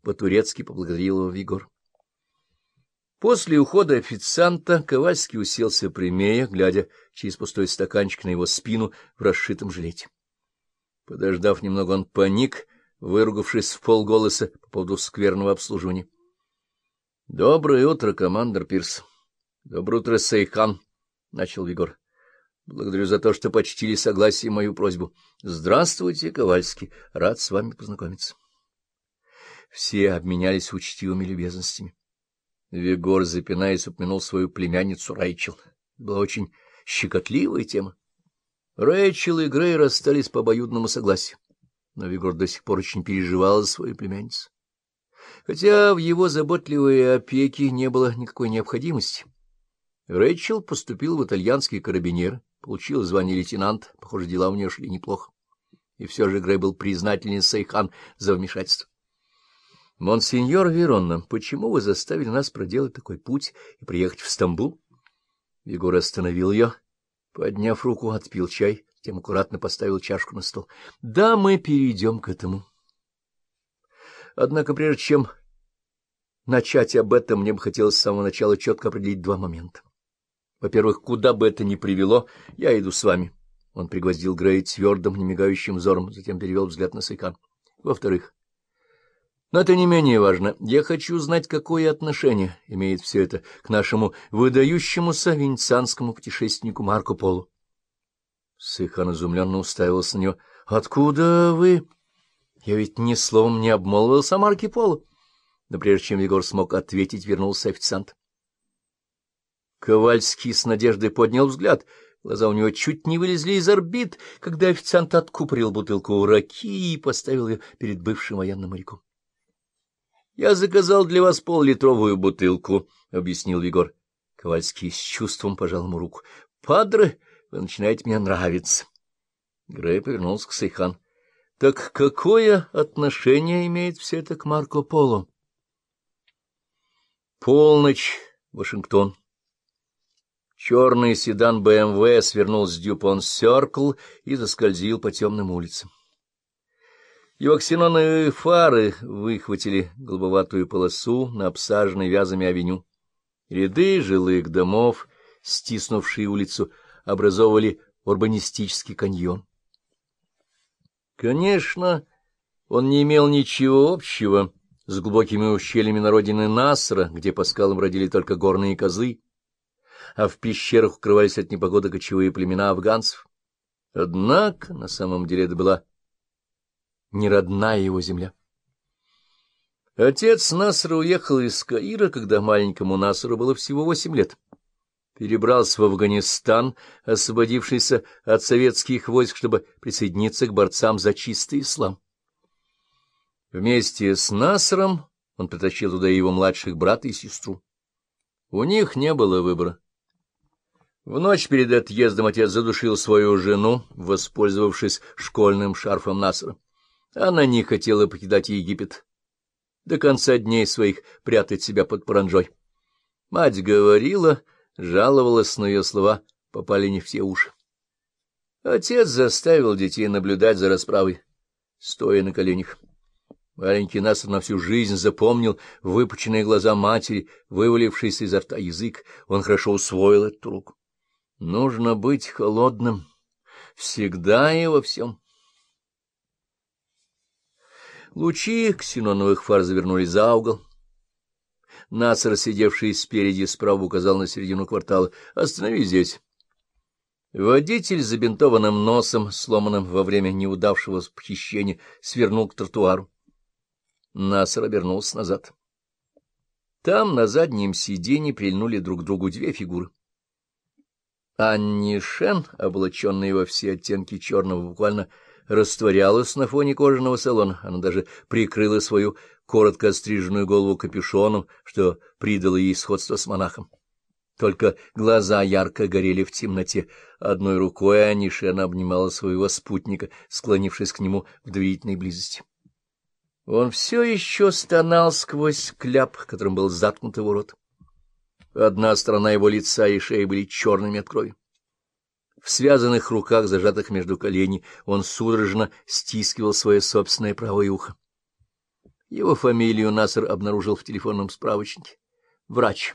— по-турецки поблагодарил его Вигор. После ухода официанта Ковальский уселся прямее, глядя через пустой стаканчик на его спину в расшитом жилете. Подождав немного, он паник, выругавшись в полголоса по поводу скверного обслуживания. — Доброе утро, командор Пирс. — Доброе утро, Сейхан, — начал Вигор. — Благодарю за то, что почтили согласие мою просьбу. — Здравствуйте, Ковальский. Рад с вами познакомиться. Все обменялись учтивыми любезностями. Вигор, запинаясь, упомянул свою племянницу Рэйчел. Была очень щекотливая тема. Рэйчел и Грей расстались по обоюдному согласию, но Вигор до сих пор очень переживал за свою племянницу. Хотя в его заботливой опеке не было никакой необходимости. Рэйчел поступил в итальянский карабинер, получил звание лейтенанта, похоже, дела у нее шли неплохо. И все же Грей был признателен Сайхан за вмешательство. — Монсеньор Верона, почему вы заставили нас проделать такой путь и приехать в Стамбул? Вигор остановил ее, подняв руку, отпил чай, затем аккуратно поставил чашку на стол. — Да, мы перейдем к этому. Однако прежде чем начать об этом, мне бы хотелось с самого начала четко определить два момента. Во-первых, куда бы это ни привело, я иду с вами. Он пригвоздил Грей твердым, немигающим взором, затем перевел взгляд на Сайкан. Во-вторых, но это не менее важно. Я хочу знать, какое отношение имеет все это к нашему выдающемуся венецианскому путешественнику Марко Полу. Сыхан изумленно уставился на него. — Откуда вы? Я ведь ни словом не обмолвился о Марке Поло. Но прежде чем Егор смог ответить, вернулся официант. Ковальский с надеждой поднял взгляд. Глаза у него чуть не вылезли из орбит, когда официант откупорил бутылку раки и поставил ее перед бывшим военным моряком. Я заказал для вас поллитровую бутылку, — объяснил Егор. Ковальский с чувством пожал ему руку. — Падре, вы начинаете мне нравиться. Грей повернулся к Сейхан. — Так какое отношение имеет все это к Марко Поло? Полночь, Вашингтон. Черный седан БМВ свернул с Дюпон-Серкл и заскользил по темным улицам. Его ксеноновые фары выхватили голубоватую полосу на обсаженной вязами авеню. Ряды жилых домов, стиснувшие улицу, образовывали урбанистический каньон. Конечно, он не имел ничего общего с глубокими ущельями на родине Насра, где по скалам родили только горные козы, а в пещерах укрывались от непогоды кочевые племена афганцев. Однако, на самом деле, это была не родная его земля. Отец Насра уехал из Каира, когда маленькому Насру было всего восемь лет. Перебрался в Афганистан, освободившийся от советских войск, чтобы присоединиться к борцам за чистый ислам. Вместе с Насром он притащил туда его младших брата и сестру. У них не было выбора. В ночь перед отъездом отец задушил свою жену, воспользовавшись школьным шарфом Насра. Она не хотела покидать Египет, до конца дней своих прятать себя под паранжой. Мать говорила, жаловалась, но ее слова попали не все уши. Отец заставил детей наблюдать за расправой, стоя на коленях. Маленький Наср на всю жизнь запомнил выпученные глаза матери, вывалившийся изо рта язык. Он хорошо усвоил эту руку. Нужно быть холодным, всегда и во всем. Лучи ксеноновых фар завернули за угол. Нацер, сидевший спереди справа, указал на середину квартала. — Останови здесь. Водитель с забинтованным носом, сломанным во время неудавшего похищения, свернул к тротуару. Насер обернулся назад. Там на заднем сиденье прильнули друг к другу две фигуры. Анни Шен, облаченная во все оттенки черного, буквально растворялась на фоне кожаного салона. Она даже прикрыла свою коротко остриженную голову капюшоном, что придало ей сходство с монахом. Только глаза ярко горели в темноте. Одной рукой Анишена обнимала своего спутника, склонившись к нему в доверительной близости. Он все еще стонал сквозь кляп, которым был заткнут его рот. Одна сторона его лица и шеи были черными от крови. В связанных руках, зажатых между коленей, он судорожно стискивал свое собственное правое ухо. Его фамилию Насер обнаружил в телефонном справочнике. Врач.